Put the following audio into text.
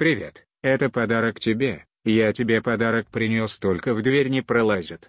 «Привет, это подарок тебе, я тебе подарок принес только в дверь не пролазит».